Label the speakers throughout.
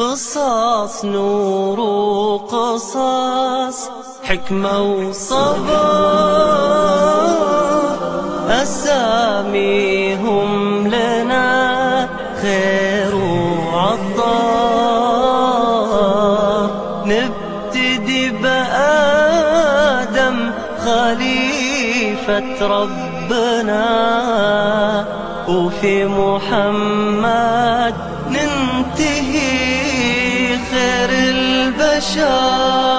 Speaker 1: قصاص نور قصاص حكمة وصبر. أساميهم لنا خير وعطار نبتدي بآدم خليفة ربنا. وفي محمد البشر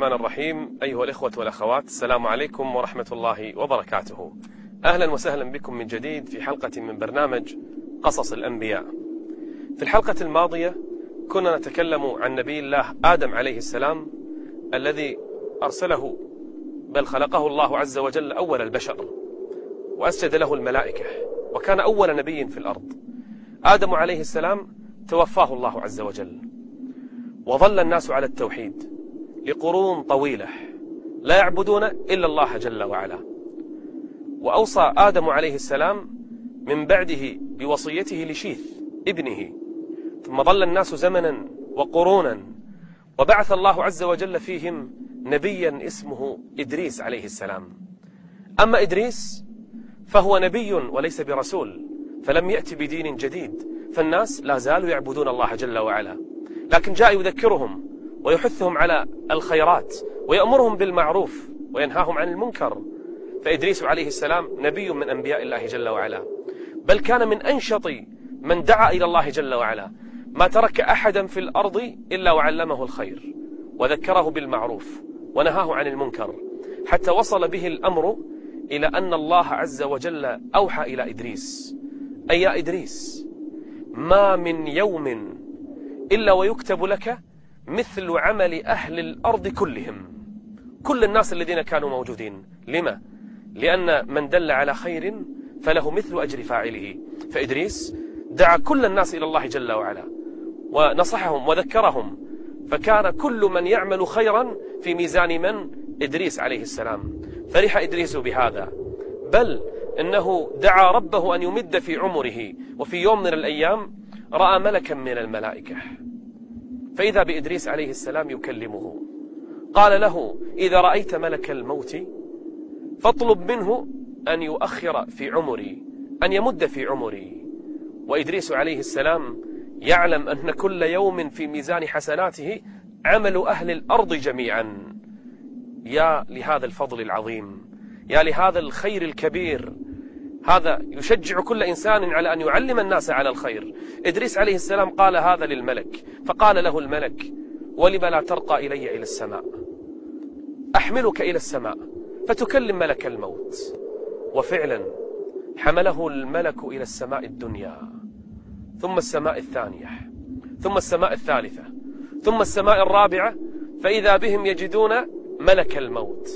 Speaker 2: الرحمن الرحيم. أيها الإخوة والأخوات السلام عليكم ورحمة الله وبركاته. أهلا وسهلا بكم من جديد في حلقة من برنامج قصص الأنبياء. في الحلقة الماضية كنا نتكلم عن نبي الله آدم عليه السلام الذي أرسله بل خلقه الله عز وجل أول البشر وأسجد له الملائكة وكان أول نبي في الأرض. آدم عليه السلام توفاه الله عز وجل وظل الناس على التوحيد. لقرون طويلة لا يعبدون إلا الله جل وعلا. وأوصى آدم عليه السلام من بعده بوصيته لشيث ابنه ثم ظل الناس زمنا وقرونا وبعث الله عز وجل فيهم نبيا اسمه إدريس عليه السلام. أما إدريس فهو نبي وليس برسول فلم يأتي بدين جديد فالناس لا زالوا يعبدون الله جل وعلا. لكن جاء يذكرهم ويحثهم على الخيرات ويأمرهم بالمعروف وينهاهم عن المنكر. فإدريس عليه السلام نبي من أنبياء الله جل وعلا. بل كان من أنشط من دعا إلى الله جل وعلا. ما ترك أحدا في الأرض إلا وعلمه الخير وذكره بالمعروف ونهاه عن المنكر حتى وصل به الأمر إلى أن الله عز وجل أوحى إلى إدريس. أي يا إدريس ما من يوم إلا ويكتب لك مثل عمل أهل الأرض كلهم. كل الناس الذين كانوا موجودين. لما؟ لأن من دل على خير فله مثل أجر فاعله. فإدريس دعا كل الناس إلى الله جل وعلا ونصحهم وذكرهم. فكان كل من يعمل خيرا في ميزان من؟ إدريس عليه السلام. فرح إدريس بهذا. بل إنه دعا ربه أن يمد في عمره وفي يوم من الأيام رأى ملكا من الملائكة. فإذا بإدريس عليه السلام يكلمه قال له إذا رأيت ملك الموت فاطلب منه أن يؤخر في عمري أن يمد في عمري. وإدريس عليه السلام يعلم أن كل يوم في ميزان حسناته عمل أهل الأرض جميعا. يا لهذا الفضل العظيم يا لهذا الخير الكبير هذا يشجع كل إنسان على أن يعلم الناس على الخير. إدريس عليه السلام قال هذا للملك فقال له الملك ولم لا ترقى إلي إلى السماء؟ أحملك إلى السماء فتكلم ملك الموت. وفعلا حمله الملك إلى السماء الدنيا. ثم السماء الثانية ثم السماء الثالثة ثم السماء الرابعة فإذا بهم يجدون ملك الموت.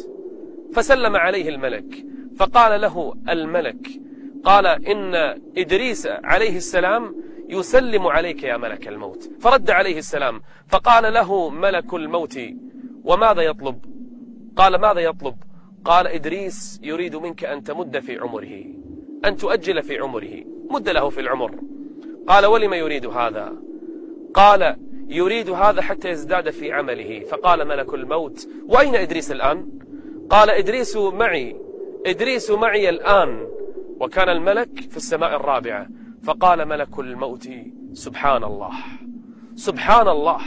Speaker 2: فسلم عليه الملك فقال له الملك قال إن إدريس عليه السلام يسلم عليك يا ملك الموت. فرد عليه السلام فقال له ملك الموت وماذا يطلب؟ قال ماذا يطلب؟ قال إدريس يريد منك أن تمد في عمره أن تؤجل في عمره مد له في العمر. قال ولم يريد هذا؟ قال يريد هذا حتى يزداد في عمله. فقال ملك الموت وأين إدريس الآن؟ قال إدريس معي. إدريس معي الآن وكان الملك في السماء الرابعة. فقال ملك الموت سبحان الله سبحان الله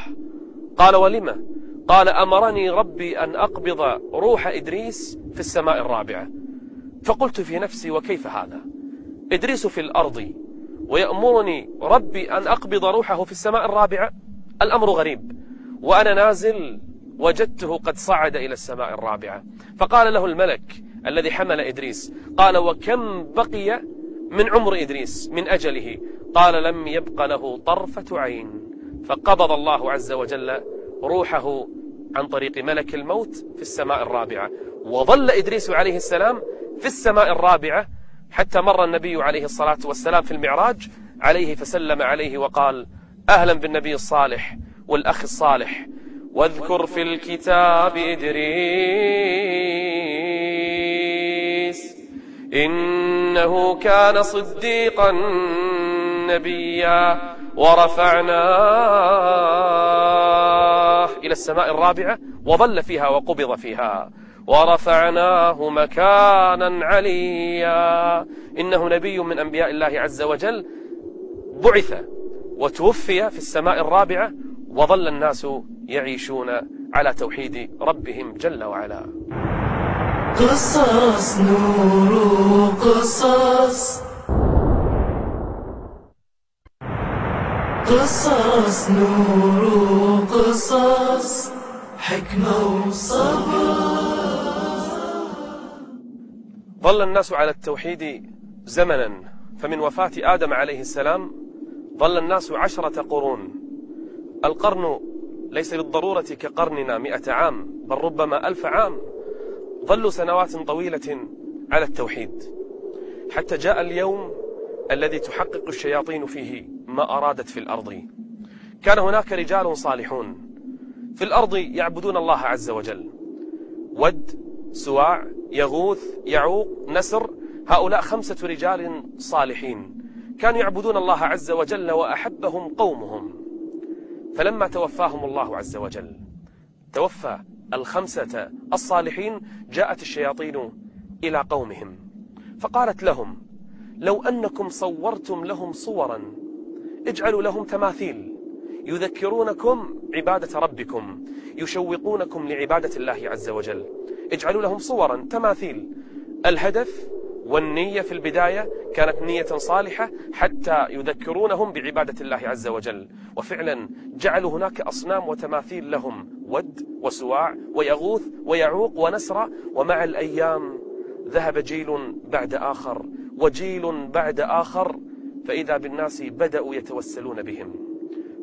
Speaker 2: قال ولم؟ قال أمرني ربي أن أقبض روح إدريس في السماء الرابعة. فقلت في نفسي وكيف هذا؟ إدريس في الأرض ويأمرني ربي أن أقبض روحه في السماء الرابعة؟ الأمر غريب. وأنا نازل وجدته قد صعد إلى السماء الرابعة. فقال له الملك الذي حمل إدريس. قال وكم بقي من عمر إدريس من أجله؟ قال لم يبق له طرفة عين. فقبض الله عز وجل روحه عن طريق ملك الموت في السماء الرابعة. وظل إدريس عليه السلام في السماء الرابعة حتى مر النبي عليه الصلاة والسلام في المعراج عليه فسلم عليه وقال أهلا بالنبي الصالح والأخ الصالح. واذكر في الكتاب إدريس. إنه كان صديقا نبيا. ورفعناه إلى السماء الرابعة وظل فيها وقبض فيها. ورفعناه مكانا عليا. إنه نبي من أنبياء الله عز وجل. بعث وتوفي في السماء الرابعة وظل الناس يعيشون على توحيد ربهم جل وعلا.
Speaker 1: قصص نور قصص قصص نور قصص حكمة وصبر.
Speaker 2: ظل الناس على التوحيد زمنا فمن وفاة آدم عليه السلام ظل الناس عشرة قرون. القرن ليس بالضرورة كقرننا مئة عام بل ربما ألف عام. ظلوا سنوات طويلة على التوحيد. حتى جاء اليوم الذي تحقق الشياطين فيه ما أرادت في الأرض. كان هناك رجال صالحون في الأرض يعبدون الله عز وجل. ود سواع يغوث يعوق نسر هؤلاء خمسة رجال صالحين كانوا يعبدون الله عز وجل وأحبهم قومهم. فلما توفاهم الله عز وجل توفى الخمسة الصالحين جاءت الشياطين إلى قومهم فقالت لهم لو أنكم صورتم لهم صورا اجعلوا لهم تماثيل يذكرونكم عبادة ربكم يشوقونكم لعبادة الله عز وجل اجعلوا لهم صورا تماثيل الهدف والنية في البداية كانت نية صالحة حتى يذكرونهم بعبادة الله عز وجل. وفعلا جعلوا هناك أصنام وتماثيل لهم ود وسواع ويغوث ويعوق ونسر ومع الأيام ذهب جيل بعد آخر وجيل بعد آخر فإذا بالناس بدأوا يتوسلون بهم.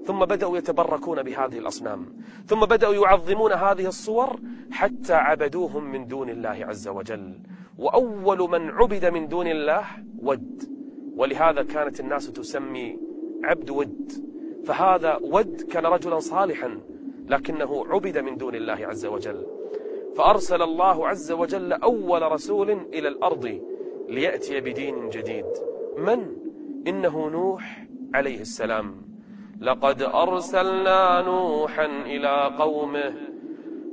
Speaker 2: ثم بدأوا يتبركون بهذه الأصنام. ثم بدأوا يعظمون هذه الصور حتى عبدوهم من دون الله عز وجل. وأول من عبد من دون الله ود. ولهذا كانت الناس تسمي عبد ود. فهذا ود كان رجلا صالحا لكنه عبد من دون الله عز وجل. فأرسل الله عز وجل أول رسول إلى الأرض ليأتي بدين جديد. من؟ إنه نوح عليه السلام. لقد أرسلنا نوحا إلى قومه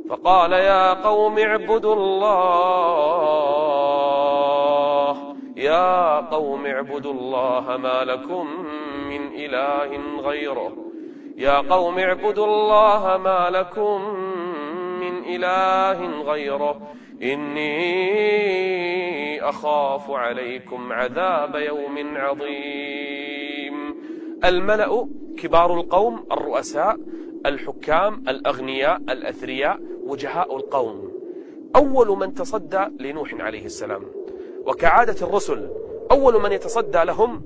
Speaker 2: فقال يا قوم اعبدوا الله يا قوم اعبدوا الله ما لكم من إله غيره يا قوم اعبدوا الله ما لكم من إله غيره إني أخاف عليكم عذاب يوم عظيم. الملأ كبار القوم الرؤساء الحكام الأغنياء الأثرياء وجهاء القوم. أول من تصدى لنوح عليه السلام. وكعادة الرسل أول من يتصدى لهم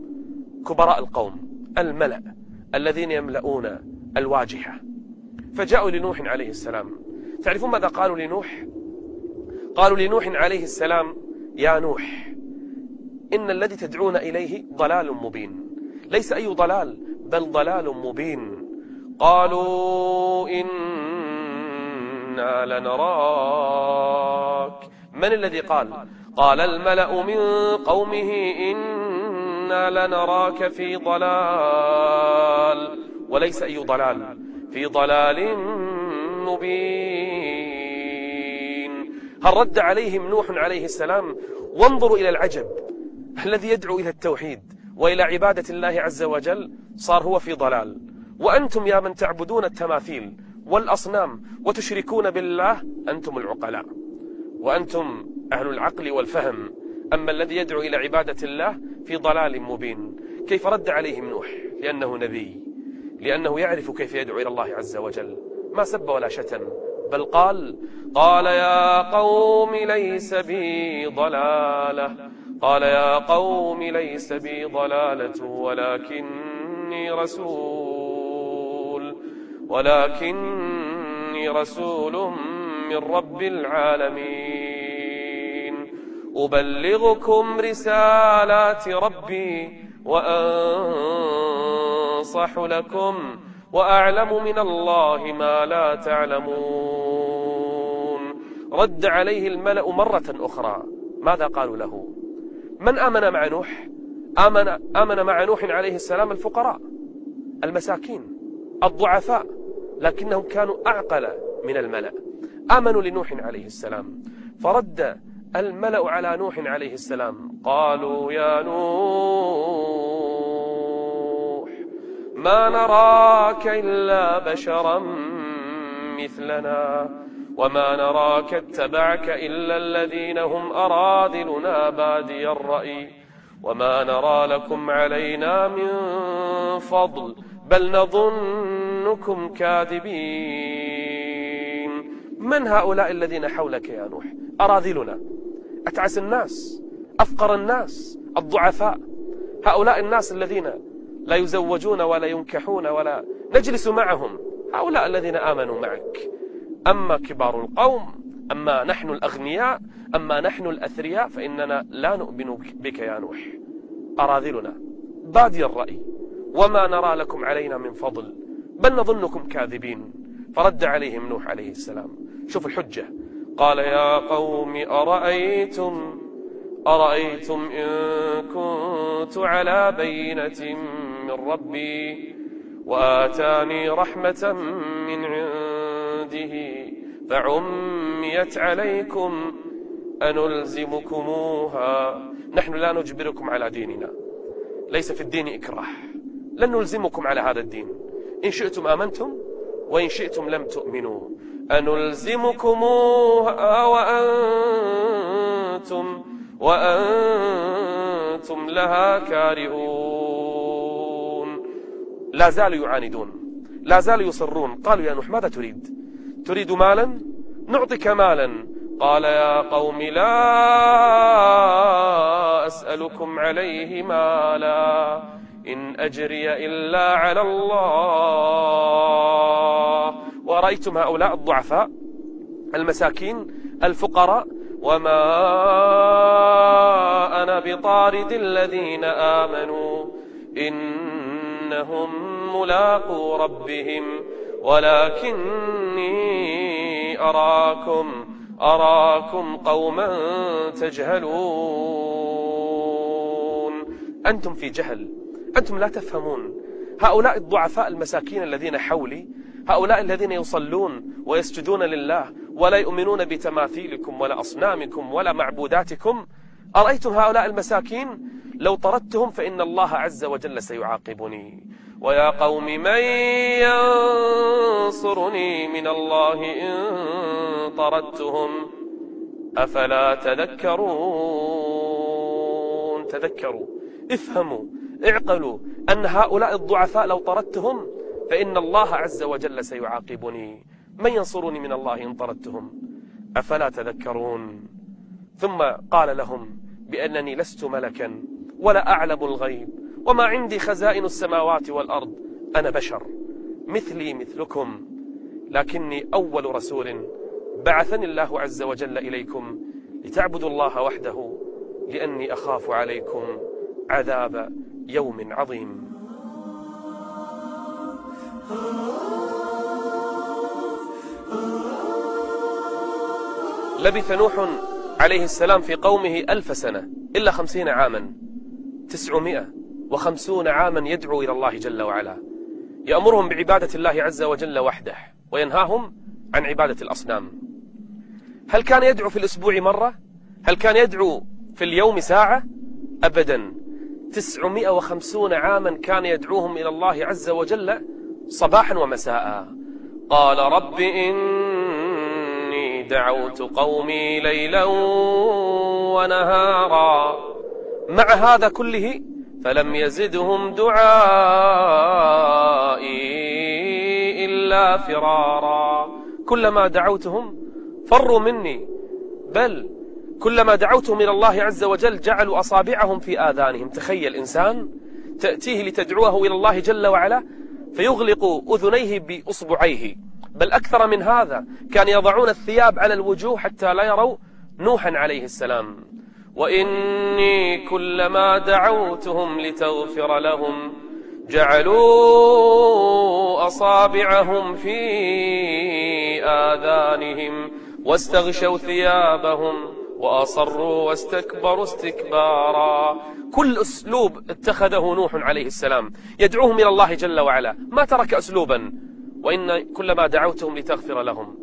Speaker 2: كبراء القوم الملأ الذين يملؤون الواجهة فجاءوا لنوح عليه السلام. تعرفون ماذا قالوا لنوح؟ قالوا لنوح عليه السلام يا نوح إن الذي تدعون إليه ضلال مبين. ليس أي ضلال بل ضلال مبين. قالوا إنا لنراك. من الذي قال؟ قال الملأ من قومه إنا لنراك في ضلال. وليس أي ضلال في ضلال مبين. هل رد عليهم نوح عليه السلام؟ وانظروا إلى العجب الذي يدعو إلى التوحيد. وإلى عبادة الله عز وجل صار هو في ضلال. وأنتم يا من تعبدون التماثيل والأصنام وتشركون بالله أنتم العقلاء. وأنتم أهل العقل والفهم. أما الذي يدعو إلى عبادة الله في ضلال مبين. كيف رد عليهم نوح؟ لأنه نبي. لأنه يعرف كيف يدعو إلى الله عز وجل. ما سب ولا شتم. بل قال قال يا قوم ليس بي ضلالة. قال يا قوم ليس بي ضلالة ولكني رسول ولكني رسول من رب العالمين. أبلغكم رسالات ربي وأنصح لكم وأعلم من الله ما لا تعلمون. رد عليه الملأ مرة أخرى. ماذا قالوا له؟ من آمن مع نوح؟ آمن, آمن مع نوح عليه السلام الفقراء المساكين الضعفاء لكنهم كانوا أعقل من الملأ. آمنوا لنوح عليه السلام. فرد الملأ على نوح عليه السلام. قالوا يا نوح ما نراك إلا بشرا مثلنا وما نراك اتبعك إلا الذين هم أراذلنا بادي الرأي. وما نرى لكم علينا من فضل بل نظنكم كاذبين. من هؤلاء الذين حولك يا نوح؟ أراذلنا. أتعس الناس؟ أفقر الناس؟ الضعفاء؟ هؤلاء الناس الذين لا يزوجون ولا ينكحون ولا نجلس معهم. هؤلاء الذين آمنوا معك. أما كبار القوم أما نحن الأغنياء أما نحن الأثرياء فإننا لا نؤمن بك يا نوح. أراذلنا بادي الرأي. وما نرى لكم علينا من فضل بل نظنكم كاذبين. فرد عليهم نوح عليه السلام. شوف الحجة. قال يا قوم أرأيتم؟ أرأيتم إن كنت على بينة من ربي وآتاني رحمة من عنده فعميت عليكم أنلزمكموها. نحن لا نجبركم على ديننا ليس في الدين إكراه. لن نلزمكم على هذا الدين. إن شئتم آمنتم وإن شئتم لم تؤمنوا. أنلزمكموها وأنتم وأنتم لها كارهون. لا زالوا يعاندون لا زالوا يصرون. قالوا يا نوح ماذا تريد؟ تريد مالا؟ نعطيك مالا. قال يا قوم لا أسألكم عليه مالا إن أجري إلا على الله. ورأيتم هؤلاء الضعفاء المساكين الفقراء وما أنا بطارد الذين آمنوا. إنهم ملاقو ربهم ولكني أراكم أراكم قوما تجهلون. أنتم في جهل أنتم لا تفهمون. هؤلاء الضعفاء المساكين الذين حولي هؤلاء الذين يصلون ويسجدون لله ولا يؤمنون بتماثيلكم ولا أصنامكم ولا معبوداتكم أرأيتم هؤلاء المساكين؟ لو طردتهم فإن الله عز وجل سيعاقبني. ويا قوم من ينصرني من الله إن طردتهم؟ أفلا تذكرون؟ تذكروا. افهموا. اعقلوا. أن هؤلاء الضعفاء لو طردتهم فإن الله عز وجل سيعاقبني. من ينصرني من الله إن طردتهم؟ أفلا تذكرون؟ ثم قال لهم بأنني لست ملكا ولا أعلم الغيب وما عندي خزائن السماوات والأرض. أنا بشر مثلي مثلكم لكني أول رسول بعثني الله عز وجل إليكم لتعبدوا الله وحده لأني أخاف عليكم عذاب يوم عظيم. لبث نوح عليه السلام في قومه ألف سنة إلا خمسين عاما تسعمائة وخمسون عاما يدعو إلى الله جل وعلا يأمرهم بعبادة الله عز وجل وحده وينهاهم عن عبادة الأصنام هل كان يدعو في الأسبوع مرة؟ هل كان يدعو في اليوم ساعة؟ أبدا تسعمائة وخمسون عاما كان يدعوهم إلى الله عز وجل صباحا ومساء قال رب إني دعوت قومي ليلا ونهارا. مع هذا كله فلم يزدهم دعائي إلا فرارا. كلما دعوتهم فروا مني بل كلما دعوتهم إلى الله عز وجل جعلوا أصابعهم في آذانهم. تخيل إنسان تأتيه لتدعوه إلى الله جل وعلا فيغلق أذنيه بأصبعيه. بل أكثر من هذا كان يضعون الثياب على الوجوه حتى لا يروا نوحا عليه السلام. وإني كلما دعوتهم لتغفر لهم جعلوا أصابعهم في آذانهم واستغشوا ثيابهم وأصروا واستكبروا استكبارا. كل أسلوب اتخذه نوح عليه السلام يدعوهم إلى الله جل وعلا. ما ترك أسلوبا. وإن كلما دعوتهم لتغفر لهم.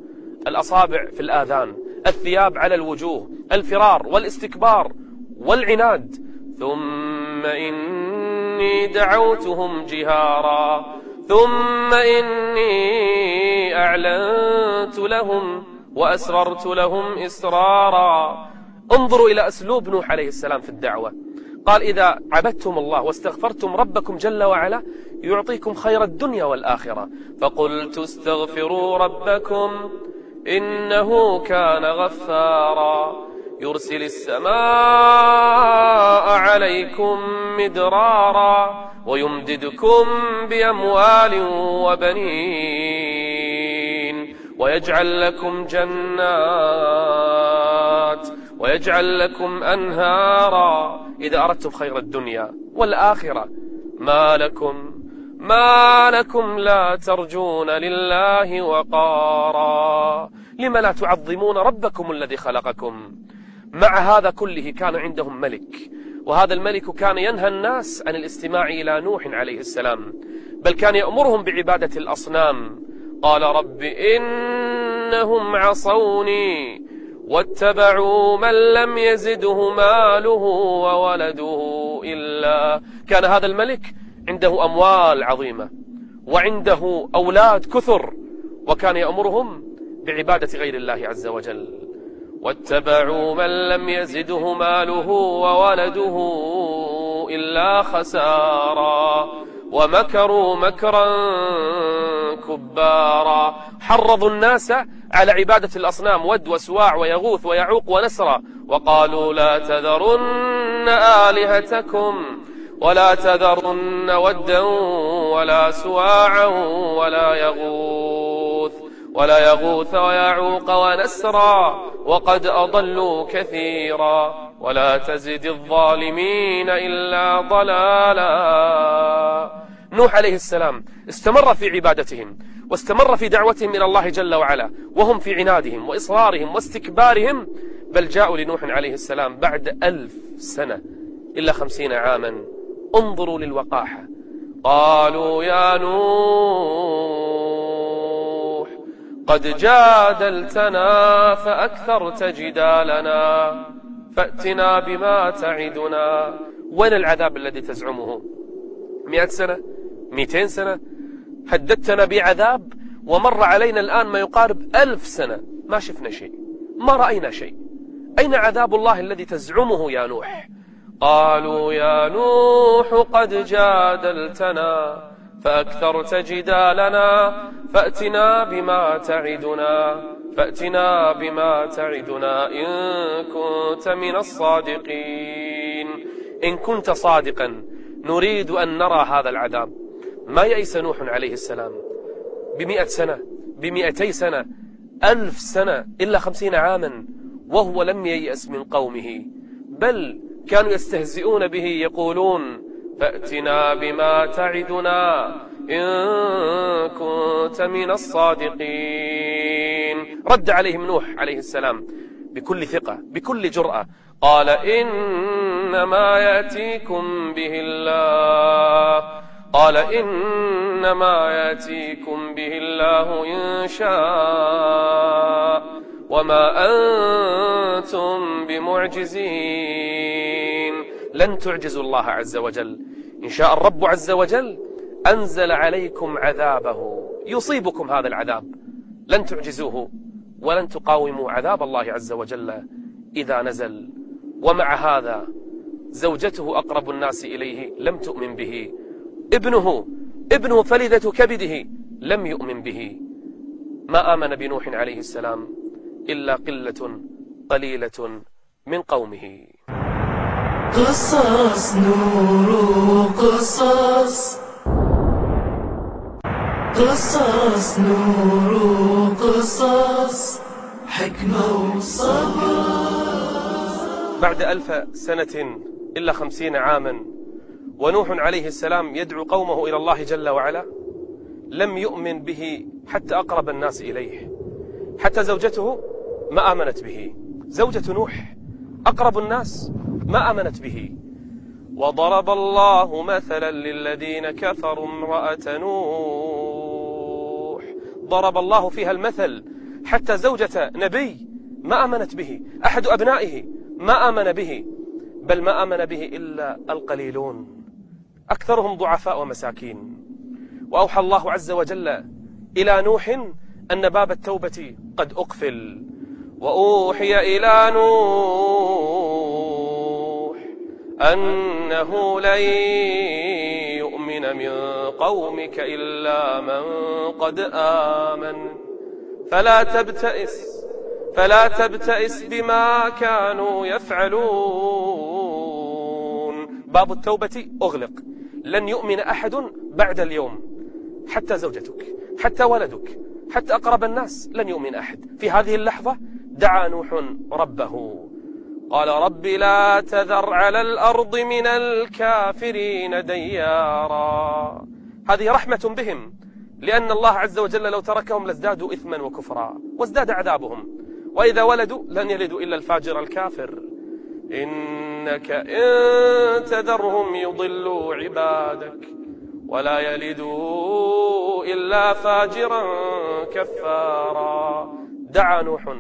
Speaker 2: الأصابع في الآذان الثياب على الوجوه الفرار والاستكبار والعناد. ثم إني دعوتهم جهارا. ثم إني أعلنت لهم وأسررت لهم إسرارا. انظروا إلى أسلوب نوح عليه السلام في الدعوة. قال إذا عبدتم الله واستغفرتم ربكم جل وعلا يعطيكم خير الدنيا والآخرة. فقلت استغفروا ربكم إنه كان غفارا. يرسل السماء عليكم مدرارا ويمددكم بأموال وبنين ويجعل لكم جنات ويجعل لكم أنهارا. إذا أردتم خير الدنيا والآخرة ما لكم ما لكم لا ترجون لله وقارا. لم لا تعظمون ربكم الذي خلقكم؟ مع هذا كله كان عندهم ملك وهذا الملك كان ينهى الناس عن الاستماع إلى نوح عليه السلام بل كان يأمرهم بعبادة الأصنام. قال رب إنهم عصوني واتبعوا من لم يزده ماله وولده إلا. كان هذا الملك عنده أموال عظيمة وعنده أولاد كثر وكان يأمرهم بعبادة غير الله عز وجل. واتبعوا من لم يزده ماله وولده إلا خسارا ومكروا مكرا كبارا. حرضوا الناس على عبادة الأصنام ود وسواع ويغوث ويعوق ونسرا. وقالوا لا تذرن آلهتكم. ولا تذرن ودا ولا سواعا ولا يغوث ولا يغوث ويعوق ونسرا وقد أضلوا كثيرا ولا تزد الظالمين إلا ضلالا. نوح عليه السلام استمر في عبادتهم واستمر في دعوتهم إلى الله جل وعلا وهم في عنادهم وإصرارهم واستكبارهم. بل جاءوا لنوح عليه السلام بعد ألف سنة إلا خمسين عاما. انظروا للوقاحة. قالوا يا نوح قد جادلتنا فأكثرت جدالنا. فأتنا بما تعدنا. وين العذاب الذي تزعمه؟ مئة سنة؟ مئتين سنة؟ هددتنا بعذاب ومر علينا الآن ما يقارب ألف سنة. ما شفنا شيء ما رأينا شيء. أين عذاب الله الذي تزعمه يا نوح؟ قالوا يا نوح قد جادلتنا فأكثرت جدالنا فأتنا بما تعدنا فأتنا بما تعدنا إن كنت من الصادقين. إن كنت صادقا نريد أن نرى هذا العذاب. ما يأس نوح عليه السلام؟ بمئة سنة بمئتي سنة ألف سنة إلا خمسين عاما وهو لم ييأس من قومه. بل كانوا يستهزئون به يقولون فأتنا بما تعدنا إن كنت من الصادقين. رد عليهم نوح عليه السلام بكل ثقة بكل جرأة قال إنما يأتيكم به الله قال إنما يأتيكم به الله إن شاء وما أنتم بمعجزين. لن تعجزوا الله عز وجل. إن شاء الرب عز وجل أنزل عليكم عذابه. يصيبكم هذا العذاب. لن تعجزوه ولن تقاوموا عذاب الله عز وجل إذا نزل. ومع هذا زوجته أقرب الناس إليه لم تؤمن به. ابنه ابنه فلذة كبده لم يؤمن به. ما آمن بنوح عليه السلام إلا قلة قليلة من قومه.
Speaker 1: قصص نور قصص قصص نور قصص حكمة وصبر.
Speaker 2: بعد ألف سنة إلا خمسين عاما ونوح عليه السلام يدعو قومه إلى الله جل وعلا لم يؤمن به حتى أقرب الناس إليه. حتى زوجته ما آمنت به. زوجة نوح أقرب الناس ما آمنت به. وضرب الله مثلا للذين كفروا امرأة نوح. ضرب الله فيها المثل. حتى زوجة نبي ما آمنت به. أحد أبنائه ما آمن به. بل ما آمن به إلا القليلون. أكثرهم ضعفاء ومساكين. وأوحى الله عز وجل إلى نوح أن باب التوبة قد أقفل. وأوحي إلى نوح أنه لن يؤمن من قومك إلا من قد آمن. فلا تبتئس فلا تبتئس بما كانوا يفعلون. باب التوبة أغلق. لن يؤمن أحد بعد اليوم. حتى زوجتك حتى ولدك حتى أقرب الناس لن يؤمن أحد. في هذه اللحظة دعا نوح ربه. قال رب لا تذر على الأرض من الكافرين ديارا. هذه رحمة بهم لأن الله عز وجل لو تركهم لازدادوا إثما وكفرا وازداد عذابهم. وإذا ولدوا لن يلدوا إلا الفاجر الكافر. إنك إن تذرهم يضلوا عبادك ولا يلدوا إلا فاجرا كفارا. دعا نوح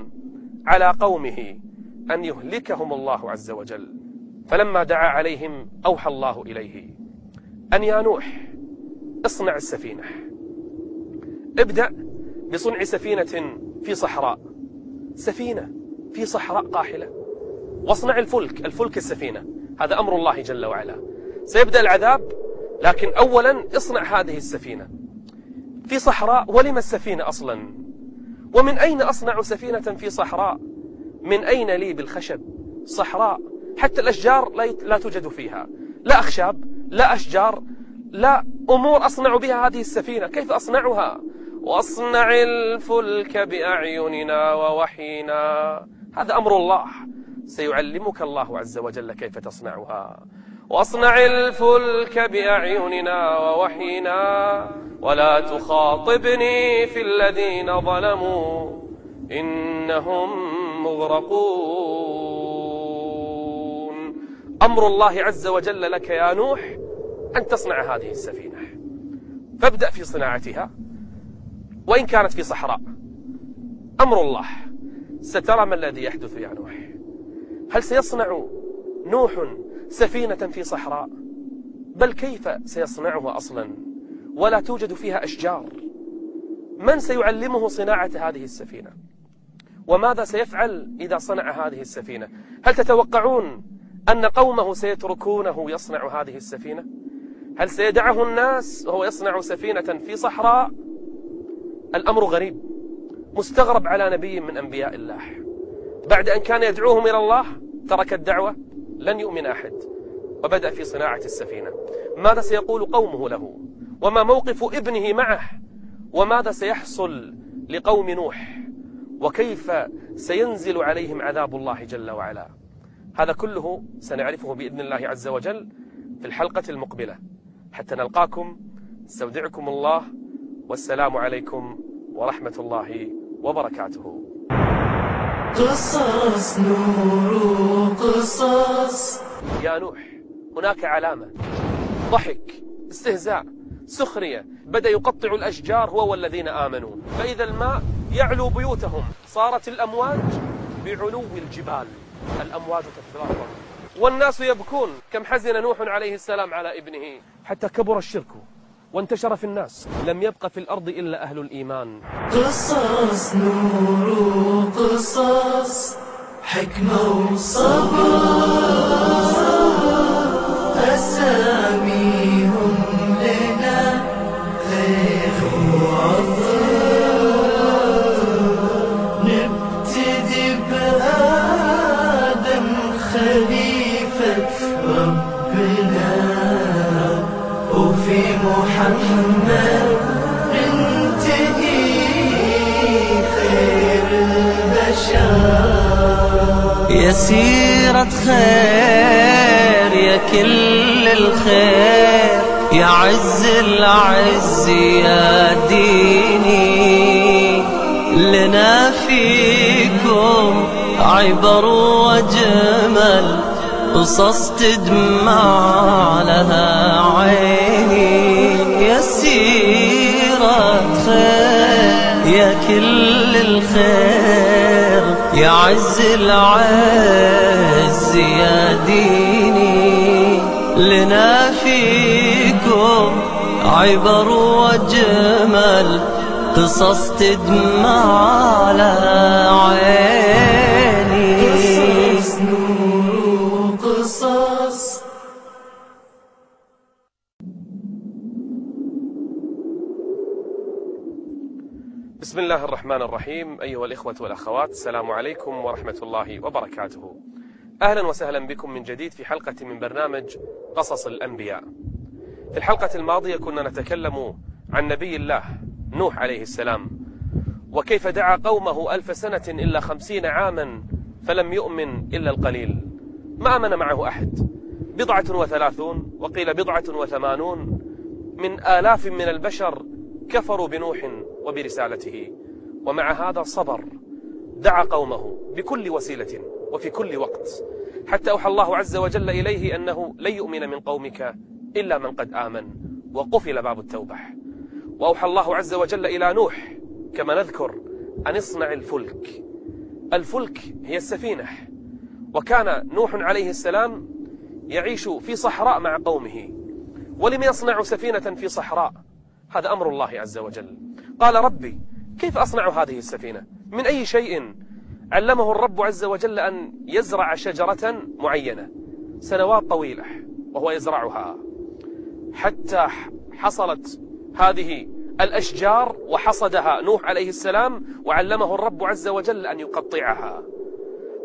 Speaker 2: على قومه أن يهلكهم الله عز وجل. فلما دعا عليهم أوحى الله إليه أن يا نوح اصنع السفينة. ابدأ بصنع سفينة في صحراء. سفينة في صحراء قاحلة. واصنع الفلك الفلك السفينة. هذا أمر الله جل وعلا. سيبدأ العذاب لكن أولا اصنع هذه السفينة. في صحراء ولم السفينة أصلا؟ ومن أين أصنع سفينة في صحراء؟ من أين لي بالخشب؟ صحراء. حتى الأشجار لا توجد فيها. لا أخشاب لا أشجار لا أمور أصنع بها هذه السفينة. كيف أصنعها؟ وأصنع الفلك بأعيننا ووحينا. هذا أمر الله. سيعلمك الله عز وجل كيف تصنعها. وأصنع الفلك بأعيننا ووحينا. ولا تخاطبني في الذين ظلموا. إنهم مغرقون. أمر الله عز وجل لك يا نوح أن تصنع هذه السفينة. فابدأ في صناعتها وإن كانت في صحراء. أمر الله سترى ما الذي يحدث يا نوح. هل سيصنع نوح سفينة في صحراء؟ بل كيف سيصنعها أصلا؟ ولا توجد فيها أشجار. من سيعلمه صناعة هذه السفينة؟ وماذا سيفعل إذا صنع هذه السفينة؟ هل تتوقعون أن قومه سيتركونه يصنع هذه السفينة؟ هل سيدعه الناس وهو يصنع سفينة في صحراء؟ الأمر غريب مستغرب على نبي من أنبياء الله. بعد أن كان يدعوهم إلى الله ترك الدعوة لن يؤمن أحد وبدأ في صناعة السفينة. ماذا سيقول قومه له؟ وما موقف ابنه معه؟ وماذا سيحصل لقوم نوح؟ وكيف سينزل عليهم عذاب الله جل وعلا. هذا كله سنعرفه بإذن الله عز وجل في الحلقة المقبلة. حتى نلقاكم. استودعكم الله. والسلام عليكم ورحمة الله وبركاته.
Speaker 1: قصص نور قصص.
Speaker 2: يا نوح هناك علامة. ضحك استهزاء. سخرية. بدأ يقطع الأشجار هو والذين آمنوا. فإذا الماء يعلو بيوتهم. صارت الأمواج بعلو الجبال. الأمواج تتفاقم والناس يبكون. كم حزن نوح عليه السلام على ابنه. حتى كبر الشرك وانتشر في الناس. لم يبق في الأرض إلا أهل الإيمان.
Speaker 1: قصص نور قصص حكمة وصبر أساميهم محمد خير البشر. يا سيرة خير يا كل الخير. يا عز العز يا ديني لنا فيكم عبر وجمل. قصص تدمع لها عين. يا سيرة خير يا كل الخير. يا عز العز يا ديني لنا فيكم عبر وجمل. قصص تدمع على عيني.
Speaker 2: الله الرحمن الرحيم. أيها الإخوة والأخوات السلام عليكم ورحمة الله وبركاته. أهلا وسهلا بكم من جديد في حلقة من برنامج قصص الأنبياء. في الحلقة الماضية كنا نتكلم عن نبي الله نوح عليه السلام وكيف دعا قومه ألف سنة إلا خمسين عاما فلم يؤمن إلا القليل. ما آمن معه أحد؟ بضعة وثلاثون وقيل بضعة وثمانون من آلاف من البشر كفروا بنوح وبرسالته ومع هذا صبر دعا قومه بكل وسيلة وفي كل وقت حتى أوحى الله عز وجل إليه أنه لن يؤمن من قومك إلا من قد آمن وقفل باب التوبة. وأوحى الله عز وجل إلى نوح كما نذكر أن اصنع الفلك. الفلك هي السفينة. وكان نوح عليه السلام يعيش في صحراء مع قومه ولم يصنع سفينة في صحراء. هذا أمر الله عز وجل. قال ربي كيف أصنع هذه السفينة؟ من أي شيء علمه الرب عز وجل أن يزرع شجرة معينة؟ سنوات طويلة وهو يزرعها. حتى حصلت هذه الأشجار وحصدها نوح عليه السلام وعلمه الرب عز وجل أن يقطعها.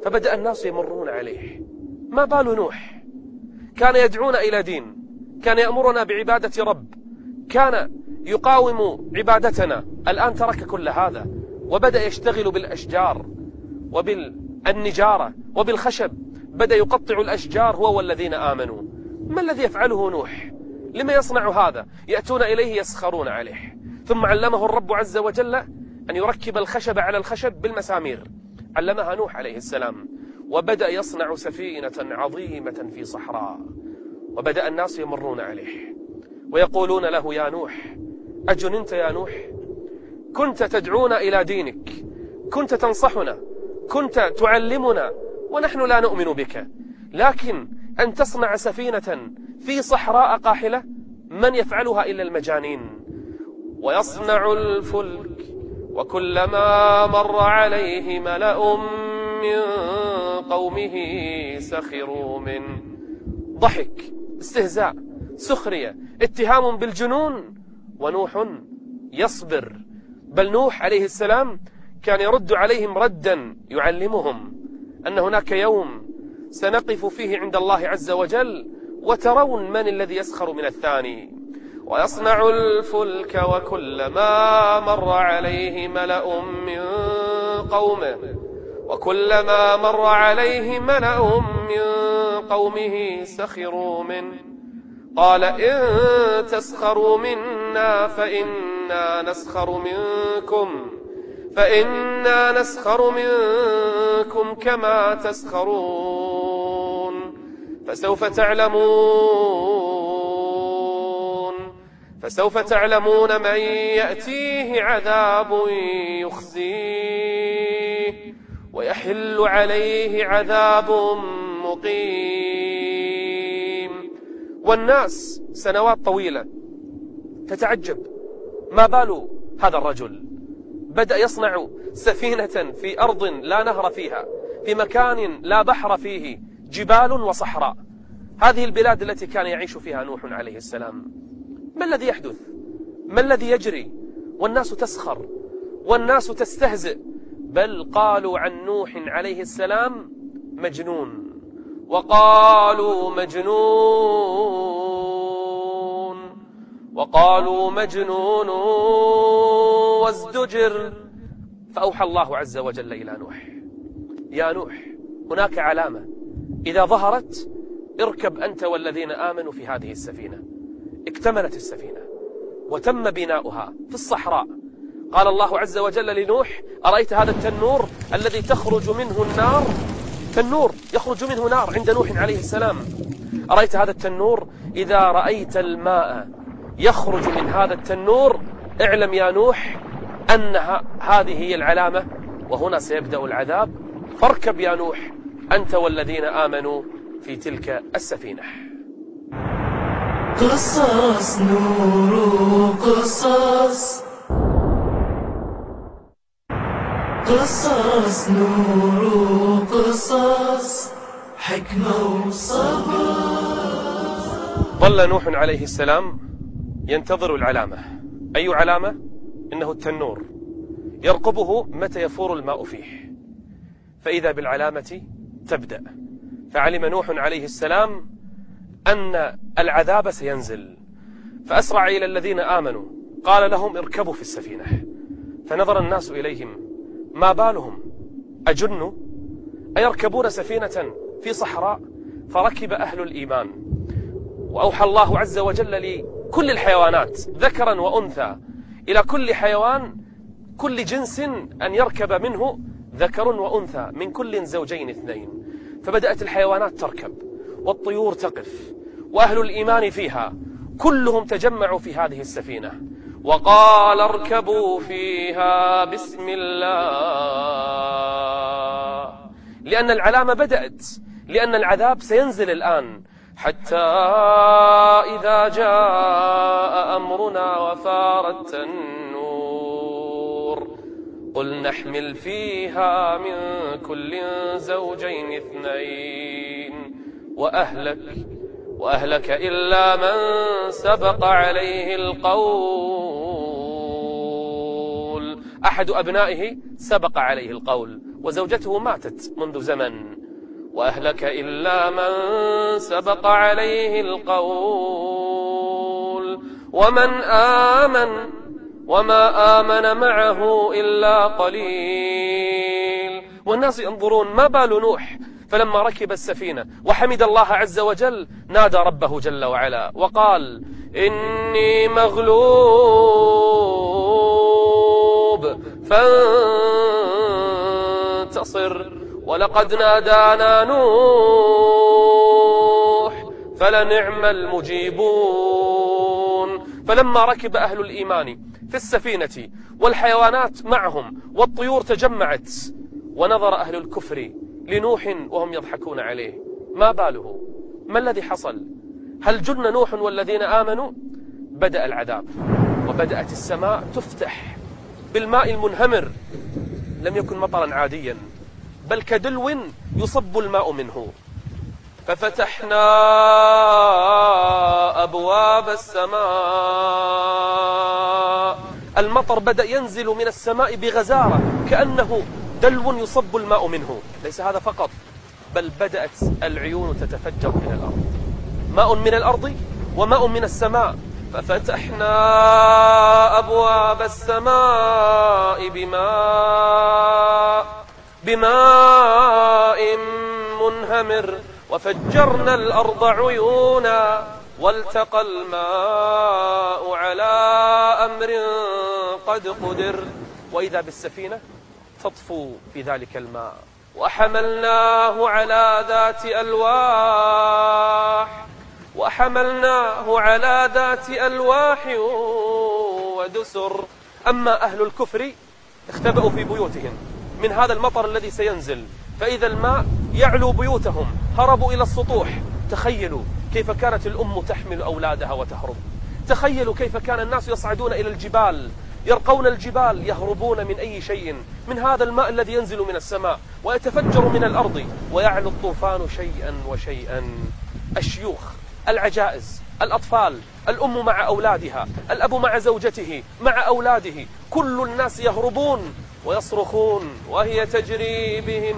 Speaker 2: فبدأ الناس يمرون عليه. ما بال نوح؟ كان يدعونا إلى دين كان يأمرنا بعبادة رب كان يقاوم عبادتنا. الآن ترك كل هذا وبدأ يشتغل بالأشجار وبالنجارة وبالخشب. بدأ يقطع الأشجار هو والذين آمنوا. ما الذي يفعله نوح؟ لما يصنع هذا؟ يأتون إليه يسخرون عليه. ثم علمه الرب عز وجل أن يركب الخشب على الخشب بالمسامير. علمها نوح عليه السلام. وبدأ يصنع سفينة عظيمة في صحراء. وبدأ الناس يمرون عليه. ويقولون له يا نوح أجننت يا نوح؟ كنت تدعونا إلى دينك كنت تنصحنا كنت تعلمنا ونحن لا نؤمن بك. لكن أن تصنع سفينة في صحراء قاحلة من يفعلها إلا المجانين؟ ويصنع الفلك وكلما مر عليه ملأ من قومه سخروا منه. ضحك استهزاء سخرية اتهام بالجنون ونوح يصبر. بل نوح عليه السلام كان يرد عليهم ردا يعلمهم أن هناك يوم سنقف فيه عند الله عز وجل وترون من الذي يسخر من الثاني. ويصنع الفلك وكلما مر عليه ملأ من قومه وكلما مر عليه ملأ من قومه سخروا منه. قال إن تسخروا منا فإنا نسخر منكم فإنا نسخر منكم كما تسخرون فسوف تعلمون فسوف تعلمون من يأتيه عذاب يخزيه ويحل عليه عذاب مقيم. والناس سنوات طويلة تتعجب. ما بال هذا الرجل؟ بدأ يصنع سفينة في أرض لا نهر فيها في مكان لا بحر فيه جبال وصحراء. هذه البلاد التي كان يعيش فيها نوح عليه السلام. ما الذي يحدث؟ ما الذي يجري؟ والناس تسخر والناس تستهزئ. بل قالوا عن نوح عليه السلام مجنون. وقالوا مجنون وقالوا مجنون وازدجر. فأوحى الله عز وجل إلى نوح. يا نوح هناك علامة. إذا ظهرت اركب أنت والذين آمنوا في هذه السفينة. اكتملت السفينة وتم بناؤها في الصحراء. قال الله عز وجل لنوح أرأيت هذا التنور الذي تخرج منه النار؟ تنور يخرج منه نار عند نوح عليه السلام. أرأيت هذا التنور؟ إذا رأيت الماء يخرج من هذا التنور اعلم يا نوح أن هذه هي العلامة وهنا سيبدأ العذاب. فاركب يا نوح أنت والذين آمنوا في تلك السفينة.
Speaker 3: قصص نور قصص قصص نور قصص حكمة وصبر.
Speaker 2: ظل نوح عليه السلام ينتظر العلامة. أي علامة؟ إنه التنور. يرقبه متى يفور الماء فيه. فإذا بالعلامة تبدأ. فعلم نوح عليه السلام أن العذاب سينزل. فأسرع إلى الذين آمنوا. قال لهم اركبوا في السفينة. فنظر الناس إليهم ما بالهم؟ أجنوا؟ أيركبون سفينة في صحراء؟ فركب أهل الإيمان. وأوحى الله عز وجل لكل الحيوانات ذكرا وأنثى إلى كل حيوان كل جنس أن يركب منه ذكر وأنثى من كل زوجين اثنين. فبدأت الحيوانات تركب والطيور تقف وأهل الإيمان فيها كلهم تجمعوا في هذه السفينة. وقال اركبوا فيها بسم الله. لأن العلامة بدأت لأن العذاب سينزل الآن. حتى إذا جاء أمرنا وفارت النور. قل نحمل فيها من كل زوجين اثنين. وأهلك وأهلك إلا من سبق عليه القول. أحد أبنائه سبق عليه القول وزوجته ماتت منذ زمن. وأهلك إلا من سبق عليه القول. ومن آمن وما آمن معه إلا قليل. والناس ينظرون ما بال نوح؟ فلما ركب السفينة وحمد الله عز وجل نادى ربه جل وعلا وقال إني مغلوب. فانتصر. ولقد نادانا نوح فلنعم المجيبون. فلما ركب أهل الإيمان في السفينة والحيوانات معهم والطيور تجمعت ونظر أهل الكفر لنوح وهم يضحكون عليه. ما باله؟ ما الذي حصل؟ هل جن نوح والذين آمنوا؟ بدأ العذاب وبدأت السماء تفتح. بالماء المنهمر لم يكن مطرا عاديا بل كدلو يصب الماء منه. ففتحنا أبواب السماء. المطر بدأ ينزل من السماء بغزارة كأنه دلو يصب الماء منه. ليس هذا فقط بل بدأت العيون تتفجر من الأرض. ماء من الأرض وماء من السماء. ففتحنا أبواب السماء بماء بماء منهمر وفجرنا الأرض عيونا والتقى الماء على أمر قد قدر. وإذا بالسفينة تطفو في ذلك الماء وحملناه على ذات ألواح. وحملناه على ذات ألواح ودسر. أما أهل الكفر اختبأوا في بيوتهم من هذا المطر الذي سينزل. فإذا الماء يعلو بيوتهم هربوا إلى السطوح. تخيلوا كيف كانت الأم تحمل أولادها وتهرب. تخيلوا كيف كان الناس يصعدون إلى الجبال يرقون الجبال يهربون من أي شيء. من هذا الماء الذي ينزل من السماء ويتفجر من الأرض ويعلو الطوفان شيئا وشيئا. الشيوخ العجائز الأطفال الأم مع أولادها الأب مع زوجته مع أولاده. كل الناس يهربون ويصرخون وهي تجري بهم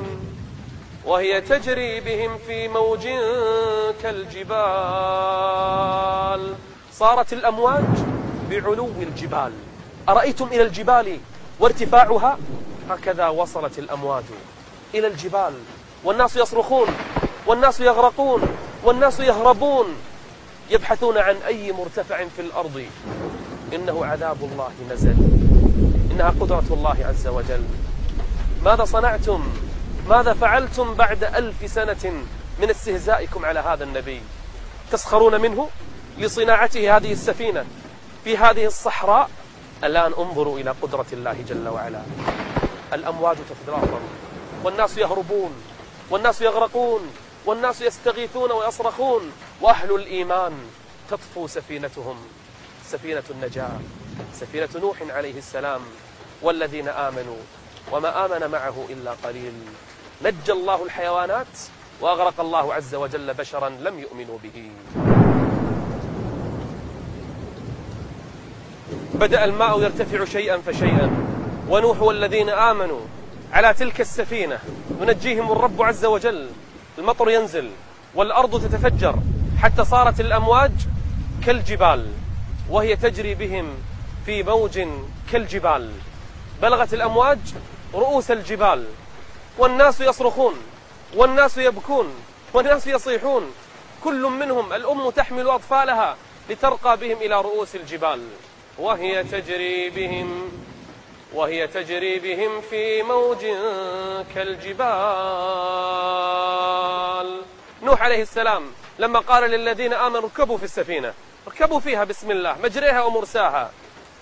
Speaker 2: وهي تجري بهم في موج كالجبال. صارت الأمواج بعلو الجبال. أرأيتم إلى الجبال وارتفاعها؟ هكذا وصلت الأمواج إلى الجبال. والناس يصرخون والناس يغرقون والناس يهربون يبحثون عن أي مرتفع في الأرض. إنه عذاب الله نزل. إنها قدرة الله عز وجل. ماذا صنعتم؟ ماذا فعلتم بعد ألف سنة من استهزائكم على هذا النبي؟ تسخرون منه لصناعته هذه السفينة في هذه الصحراء؟ الآن انظروا إلى قدرة الله جل وعلا. الأمواج تتلاطم والناس يهربون. والناس يغرقون. والناس يستغيثون ويصرخون وأهل الإيمان تطفو سفينتهم. سفينة النجاة سفينة نوح عليه السلام والذين آمنوا وما آمن معه إلا قليل. نجى الله الحيوانات وأغرق الله عز وجل بشرا لم يؤمنوا به. بدأ الماء يرتفع شيئا فشيئا. ونوح والذين آمنوا على تلك السفينة ينجيهم الرب عز وجل. المطر ينزل والأرض تتفجر حتى صارت الأمواج كالجبال وهي تجري بهم في موج كالجبال. بلغت الأمواج رؤوس الجبال والناس يصرخون والناس يبكون والناس يصيحون. كل منهم الأم تحمل أطفالها لترقى بهم إلى رؤوس الجبال وهي تجري بهم. وهي تجري بهم في موج كالجبال. نوح عليه السلام لما قال للذين آمنوا اركبوا في السفينة اركبوا فيها بسم الله مجريها ومرساها.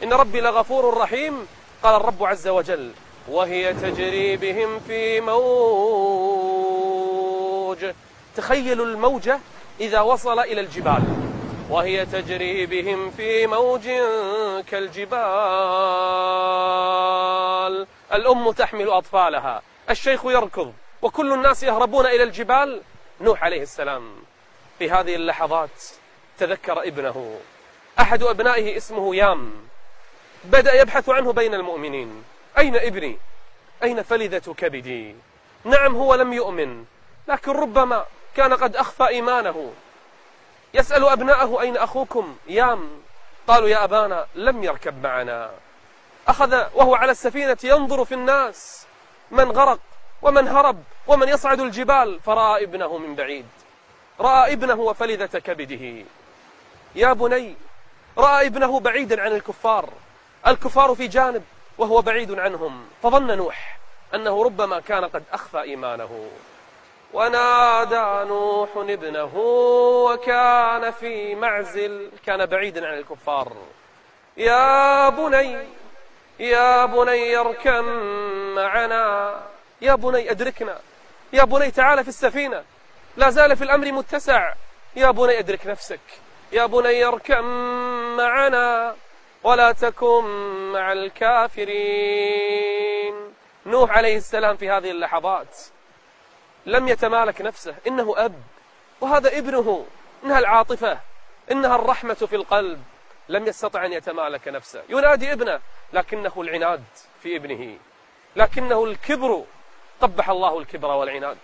Speaker 2: إن ربي لغفور رحيم قال الرب عز وجل وهي تجري بهم في موج. تخيلوا الموجة إذا وصل إلى الجبال. وهي تجري بهم في موج كالجبال. الأم تحمل أطفالها. الشيخ يركض وكل الناس يهربون إلى الجبال. نوح عليه السلام. في هذه اللحظات تذكر ابنه. أحد أبنائه اسمه يام. بدأ يبحث عنه بين المؤمنين. أين ابني؟ أين فلذة كبدي؟ نعم هو لم يؤمن لكن ربما كان قد أخفى إيمانه. يسأل أبناءه أين أخوكم؟ يام. قالوا يا أبانا لم يركب معنا. أخذ وهو على السفينة ينظر في الناس. من غرق ومن هرب ومن يصعد الجبال. فرأى ابنه من بعيد. رأى ابنه وفلذة كبده. يا بني رأى ابنه بعيدا عن الكفار. الكفار في جانب وهو بعيد عنهم. فظن نوح أنه ربما كان قد أخفى إيمانه. ونادى نوح ابنه وكان في معزل كان بعيدا عن الكفار. يا بني يا بني اركم معنا يا بني أدركنا يا بني تعال في السفينة لا زال في الأمر متسع. يا بني أدرك نفسك يا بني اركم معنا ولا تكن مع الكافرين. نوح عليه السلام في هذه اللحظات لم يتمالك نفسه. إنه أب. وهذا ابنه. إنها العاطفة. إنها الرحمة في القلب. لم يستطع أن يتمالك نفسه. ينادي ابنه. لكنه العناد في ابنه. لكنه الكبر. قبح الله الكبر والعناد.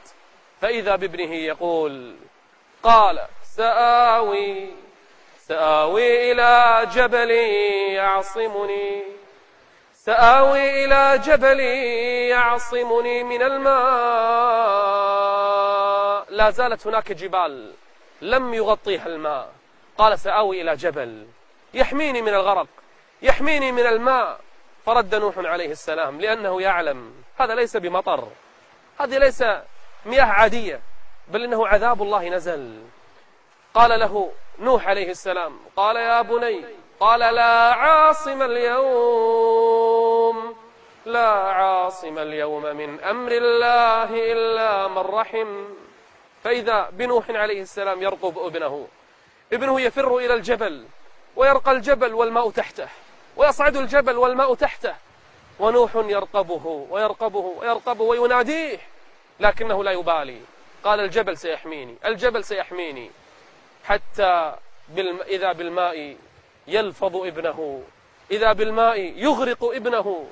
Speaker 2: فإذا بابنه يقول قال سآوي سآوي إلى جبل يعصمني. سآوي إلى جبل يعصمني من الماء. لا زالت هناك جبال لم يغطيها الماء. قال سآوي إلى جبل يحميني من الغرق يحميني من الماء. فرد نوح عليه السلام لأنه يعلم هذا ليس بمطر هذه ليس مياه عادية بل إنه عذاب الله نزل. قال له نوح عليه السلام قال يا بني قال لا عاصم اليوم لا عاصم اليوم من أمر الله إلا من رحم. فإذا بنوح عليه السلام يرقب ابنه ابنه يفر إلى الجبل ويرقى الجبل والماء تحته ويصعد الجبل والماء تحته ونوح يرقبه ويرقبه ويرقبه ويناديه لكنه لا يبالي. قال الجبل سيحميني الجبل سيحميني حتى بالم... إذا بالماء يلفظ ابنه إذا بالماء يغرق ابنه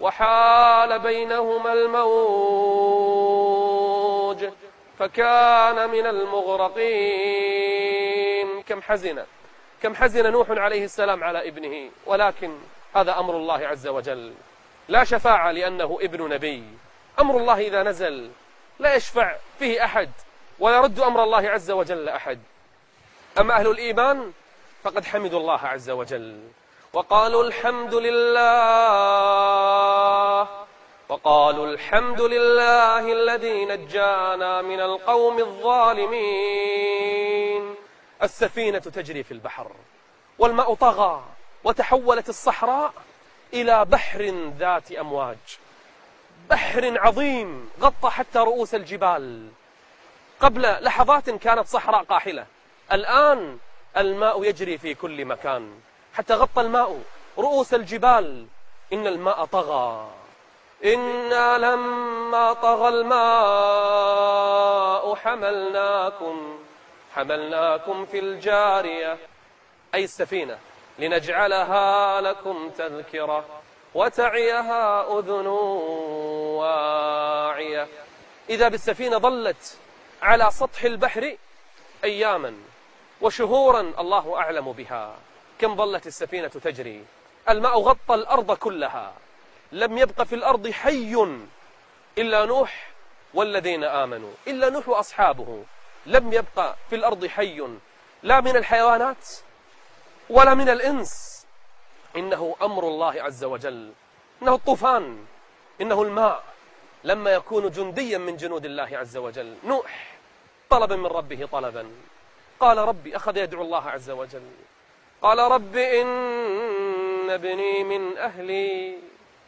Speaker 2: وحال بينهما الموج. فكان من المغرقين. كم حزن كم حزن نوح عليه السلام على ابنه. ولكن هذا أمر الله عز وجل. لا شفاعة لأنه ابن نبي. أمر الله إذا نزل لا يشفع فيه أحد ولا يرد أمر الله عز وجل أحد. أما أهل الإيمان فقد حمدوا الله عز وجل. وقالوا الحمد لله. وقالوا الحمد لله الذي نجانا من القوم الظالمين. السفينة تجري في البحر والماء طغى وتحولت الصحراء إلى بحر ذات أمواج. بحر عظيم غطى حتى رؤوس الجبال. قبل لحظات كانت صحراء قاحلة الآن الماء يجري في كل مكان. حتى غطى الماء رؤوس الجبال إن الماء طغى. إنا لما طغى الماء حملناكم حملناكم في الجارية أي السفينة لنجعلها لكم تذكرة وتعيها أذن واعية. إذا بالسفينة ظلت على سطح البحر أياما وشهورا الله أعلم بها. كم ظلت السفينة تجري؟ الماء غطى الأرض كلها. لم يبق في الأرض حي إلا نوح والذين آمنوا إلا نوح وأصحابه. لم يبق في الأرض حي لا من الحيوانات ولا من الإنس. إنه أمر الله عز وجل إنه الطوفان إنه الماء. لما يكون جنديا من جنود الله عز وجل. نوح طلب من ربه طلبا. قال ربي أخذ يدعو الله عز وجل. قال رب إن ابني من أهلي.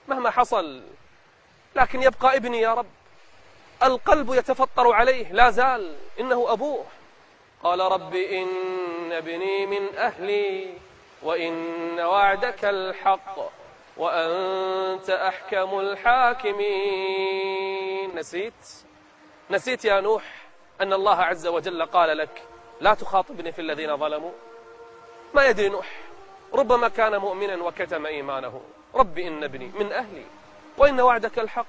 Speaker 2: مهما حصل لكن يبقى ابني يا رب. القلب يتفطر عليه لا زال. إنه أبوه. قال رب إن ابني من أهلي وإن وعدك الحق وأنت أحكم الحاكمين. نسيت؟ نسيت يا نوح أن الله عز وجل قال لك لا تخاطبني في الذين ظلموا. ما يدري نوح؟ ربما كان مؤمنا وكتم إيمانه. رب إن ابني من أهلي وإن وعدك الحق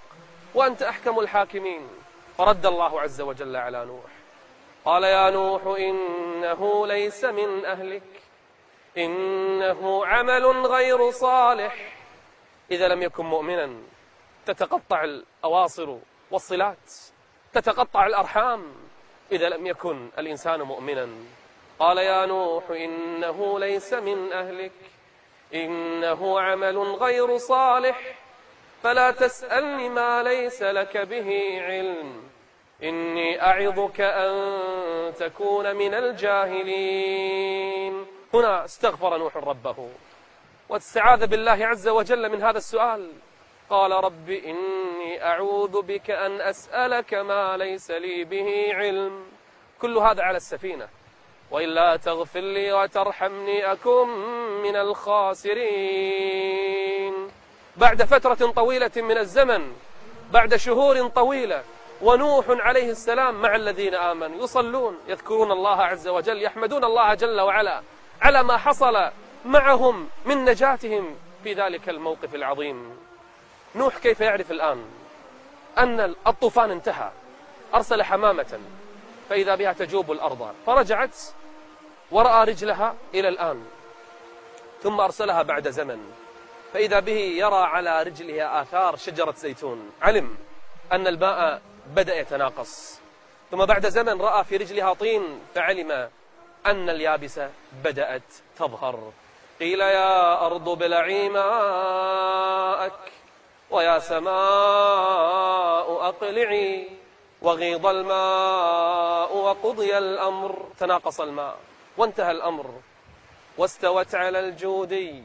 Speaker 2: وأنت أحكم الحاكمين. فرد الله عز وجل على نوح. قال يا نوح إنه ليس من أهلك إنه عمل غير صالح. إذا لم يكن مؤمنا تتقطع الأواصر والصلات تتقطع الأرحام. إذا لم يكن الإنسان مؤمنا قال يا نوح إنه ليس من أهلك. إنه عمل غير صالح. فلا تسألني ما ليس لك به علم. إني أعظك أن تكون من الجاهلين. هنا استغفر نوح ربه. واستعاذ بالله عز وجل من هذا السؤال. قال رب إني أعوذ بك أن أسألك ما ليس لي به علم. كل هذا على السفينة. وإلا تغفر لي وترحمني أكن من الخاسرين. بعد فترة طويلة من الزمن بعد شهور طويلة ونوح عليه السلام مع الذين آمنوا يصلون يذكرون الله عز وجل يحمدون الله جل وعلا على ما حصل معهم من نجاتهم في ذلك الموقف العظيم. نوح كيف يعرف الآن أن الطوفان انتهى؟ أرسل حمامة فإذا بها تجوب الأرض فرجعت ورأى رجلها إلى الآن ثم أرسلها بعد زمن. فإذا به يرى على رجلها آثار شجرة زيتون. علم أن الماء بدأ يتناقص. ثم بعد زمن رأى في رجلها طين فعلم أن اليابسة بدأت تظهر. قيل يا أرض ابلعي ماءك ويا سماء أقلعي وغيض الماء وقضي الأمر. تناقص الماء. وانتهى الأمر. واستوت على الجودي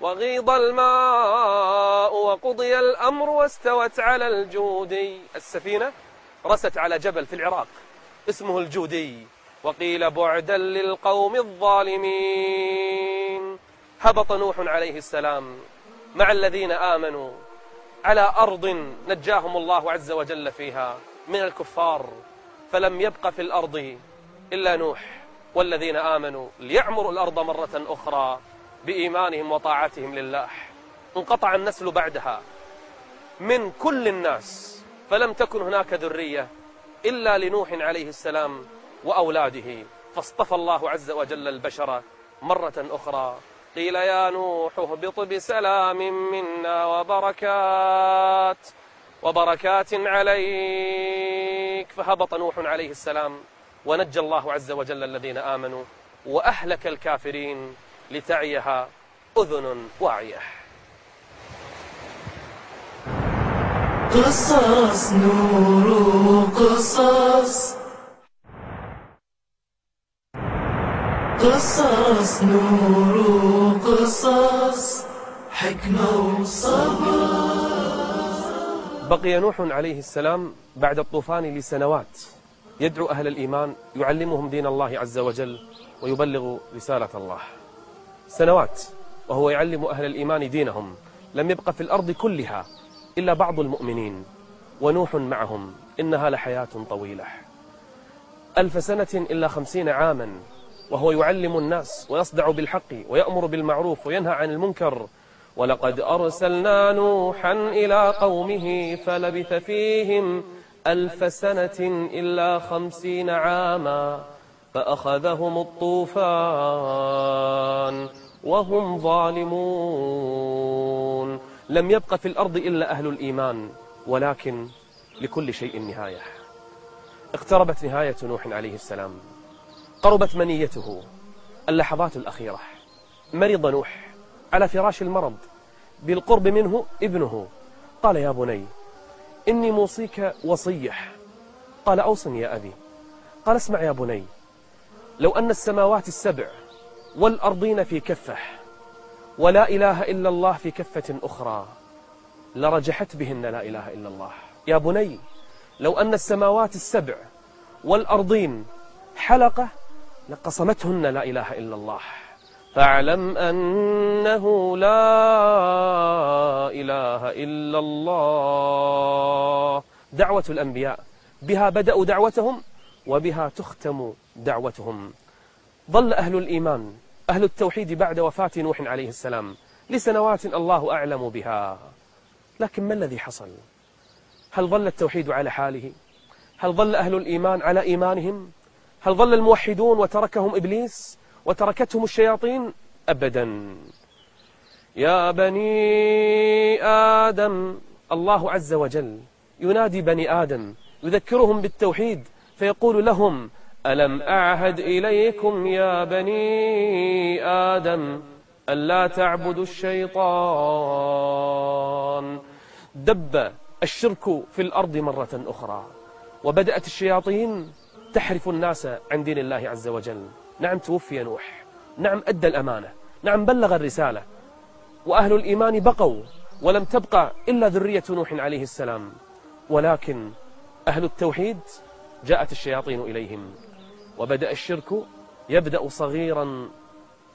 Speaker 2: وغيض الماء وقضي الأمر واستوت على الجودي السفينة رست على جبل في العراق اسمه الجودي. وقيل بعدا للقوم الظالمين. هبط نوح عليه السلام مع الذين آمنوا على أرض نجاهم الله عز وجل فيها من الكفار فلم يبق في الأرض إلا نوح. والذين آمنوا ليعمروا الأرض مرة أخرى بإيمانهم وطاعتهم لله. انقطع النسل بعدها من كل الناس فلم تكن هناك ذرية إلا لنوح عليه السلام وأولاده. فاصطفى الله عز وجل البشر مرة أخرى. قيل يا نوح اهبط بسلام منا وبركات وبركات عليك. فهبط نوح عليه السلام ونجى الله عز وجل الذين آمنوا وأهلك الكافرين لتعيها أذن واعية.
Speaker 3: قصص نور قصص. قصص نور قصص. حكمة وصبر.
Speaker 2: بقي نوح عليه السلام بعد الطوفان لسنوات. يدعو أهل الإيمان يعلمهم دين الله عز وجل ويبلغ رسالة الله. سنوات وهو يعلم أهل الإيمان دينهم لم يبق في الأرض كلها إلا بعض المؤمنين ونوح معهم إنها لحياة طويلة. ألف سنة إلا خمسين عاما وهو يعلم الناس ويصدع بالحق ويأمر بالمعروف وينهى عن المنكر. ولقد أرسلنا نوحا إلى قومه فلبث فيهم ألف سنة إلا خمسين عاما فأخذهم الطوفان وهم ظالمون. لم يبق في الأرض إلا أهل الإيمان ولكن لكل شيء نهاية. اقتربت نهاية نوح عليه السلام. قربت منيته. اللحظات الأخيرة. مرض نوح على فراش المرض. بالقرب منه ابنه. قال يا بني إني موصيك وصية قال أوصني يا أبي. قال اسمع يا بني. لو أن السماوات السبع والأرضين في كفة ولا إله إلا الله في كفة أخرى لرجحت بهن لا إله إلا الله. يا بني لو أن السماوات السبع والأرضين حلقة لقصمتهن لا إله إلا الله. فاعلم أنه لا إله إلا الله. دعوة الأنبياء. بها بدأوا دعوتهم وبها تختم دعوتهم. ظل أهل الإيمان أهل التوحيد بعد وفاة نوح عليه السلام. لسنوات الله أعلم بها. لكن ما الذي حصل؟ هل ظل التوحيد على حاله؟ هل ظل أهل الإيمان على إيمانهم؟ هل ظل الموحدون وتركهم إبليس؟ وتركتهم الشياطين أبدا. يا بني آدم الله عز وجل ينادي بني آدم يذكرهم بالتوحيد فيقول لهم ألم أعهد إليكم يا بني آدم ألا تعبدوا الشيطان؟ دب الشرك في الأرض مرة أخرى. وبدأت الشياطين تحرف الناس عن دين الله عز وجل. نعم توفي نوح. نعم أدى الأمانة. نعم بلغ الرسالة. وأهل الإيمان بقوا ولم تبقى إلا ذرية نوح عليه السلام. ولكن أهل التوحيد جاءت الشياطين إليهم. وبدأ الشرك يبدأ صغيرا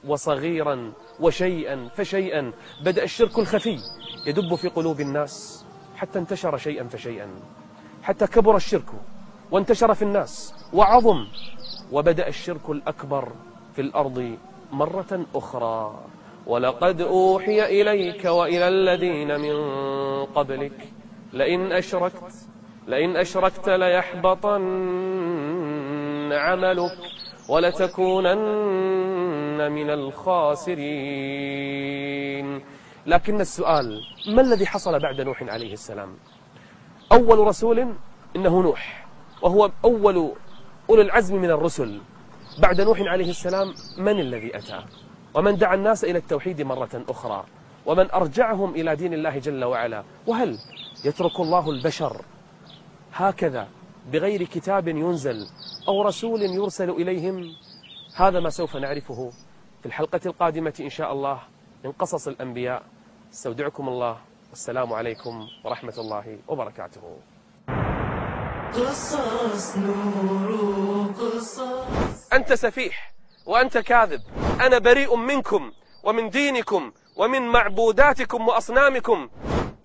Speaker 2: وصغيرا وشيئا فشيئا. بدأ الشرك الخفي يدب في قلوب الناس حتى انتشر شيئا فشيئا. حتى كبر الشرك وانتشر في الناس وعظم وبدأ الشرك الأكبر في الأرض مرة أخرى. ولقد أوحي إليك وإلى الذين من قبلك. لئن أشركت لئن أشركت ليحبطن عملك ولتكونن من الخاسرين. لكن السؤال ما الذي حصل بعد نوح عليه السلام؟ أول رسول إنه نوح وهو أول أولو العزم من الرسل. بعد نوح عليه السلام من الذي أتى؟ ومن دعا الناس إلى التوحيد مرة أخرى؟ ومن أرجعهم إلى دين الله جل وعلا؟ وهل يترك الله البشر هكذا بغير كتاب ينزل أو رسول يرسل إليهم؟ هذا ما سوف نعرفه في الحلقة القادمة إن شاء الله من قصص الأنبياء. استودعكم الله. والسلام عليكم ورحمة الله وبركاته.
Speaker 3: قصص نور قصص
Speaker 2: أنت سفيح وأنت كاذب. أنا بريء منكم ومن دينكم ومن معبوداتكم وأصنامكم.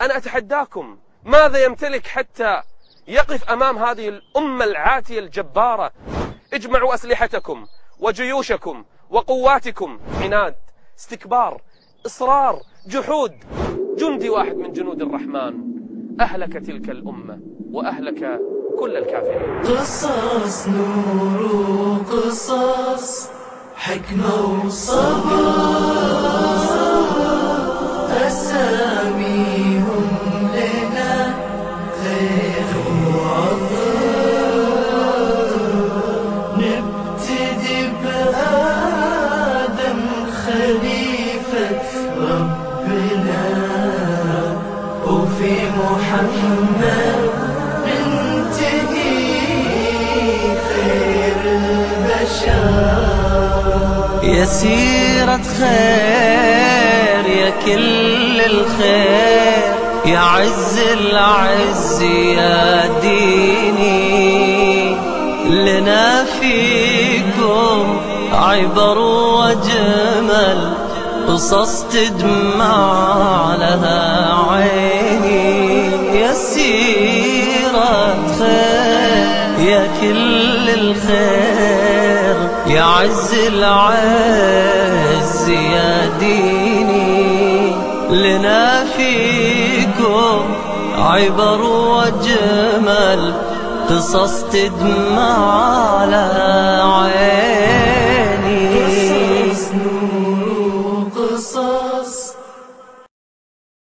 Speaker 2: أنا أتحداكم ماذا يمتلك حتى يقف أمام هذه الأمة العاتية الجبارة؟ اجمعوا أسلحتكم وجيوشكم وقواتكم. عناد استكبار إصرار جحود. جندي واحد من جنود الرحمن. أهلك تلك الأمة وأهلك كل الكافرين.
Speaker 3: قصص نور قصص حكمة وصبر. أساميهم لنا خير وعطر نبتدي بآدم خليفة ربنا.
Speaker 1: وفي محمد يا سيرة خير يا كل الخير. يا عز العز يا ديني لنا فيكم عبر وجمل. قصص تدمع لها عيني. يا سيرة خير يا كل الخير. يا عز العز يا ديني لنا فيكم عبر وجمل قصص تدمع على عين